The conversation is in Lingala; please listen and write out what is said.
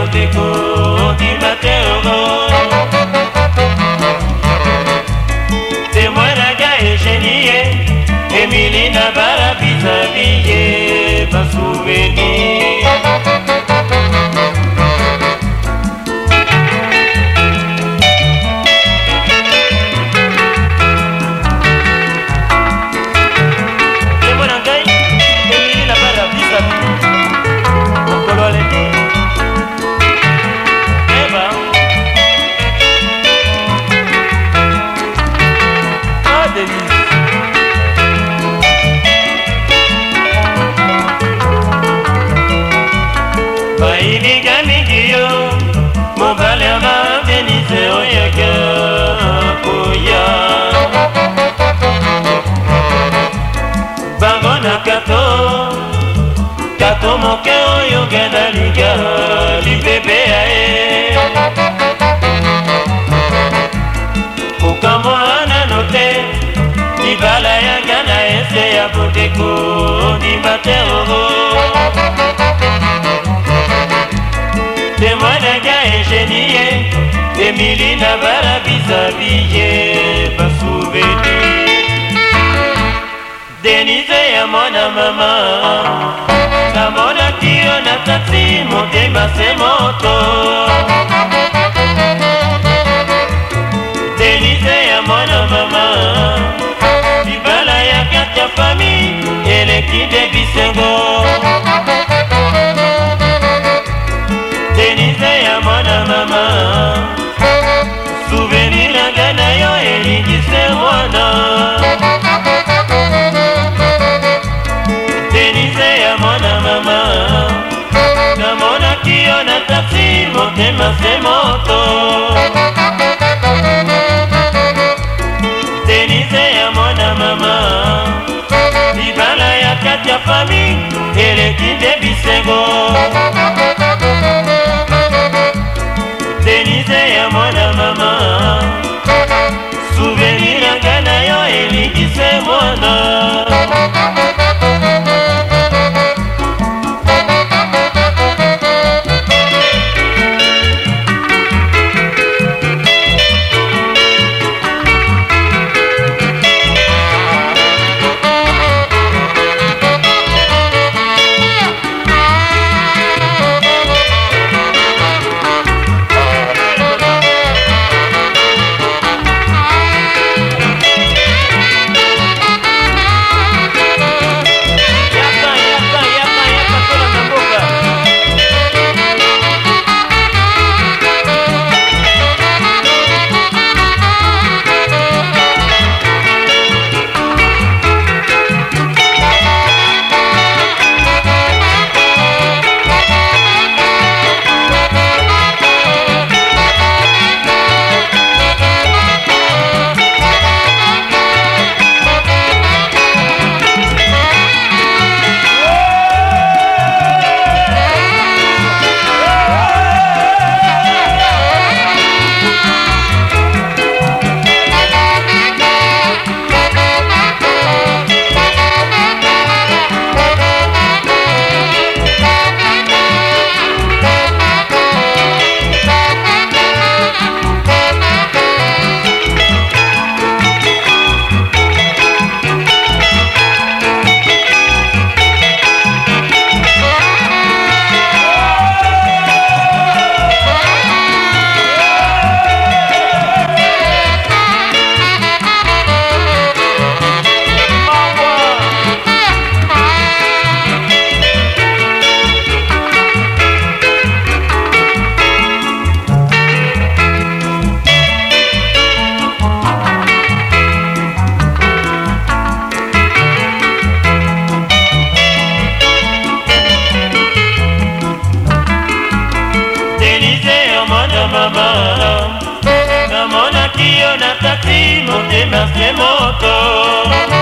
koteko ondima te ongo mobali ababenise oyaka koya bango na kato kato moke oyo kenda liga lipebe ya ye kokamwa nano te libala yanga na ese ya koteko nimateroro bimili na barabizabi ye basubeli denize ya mwana mama namonaki yo na taxi motema se moto denize ya mwana mama libala ya kati ya fami eleki de bisengo motema se moto Tenize ya mwana mama Libala ya kati ya fami Elekinde bisengo tati motema se moto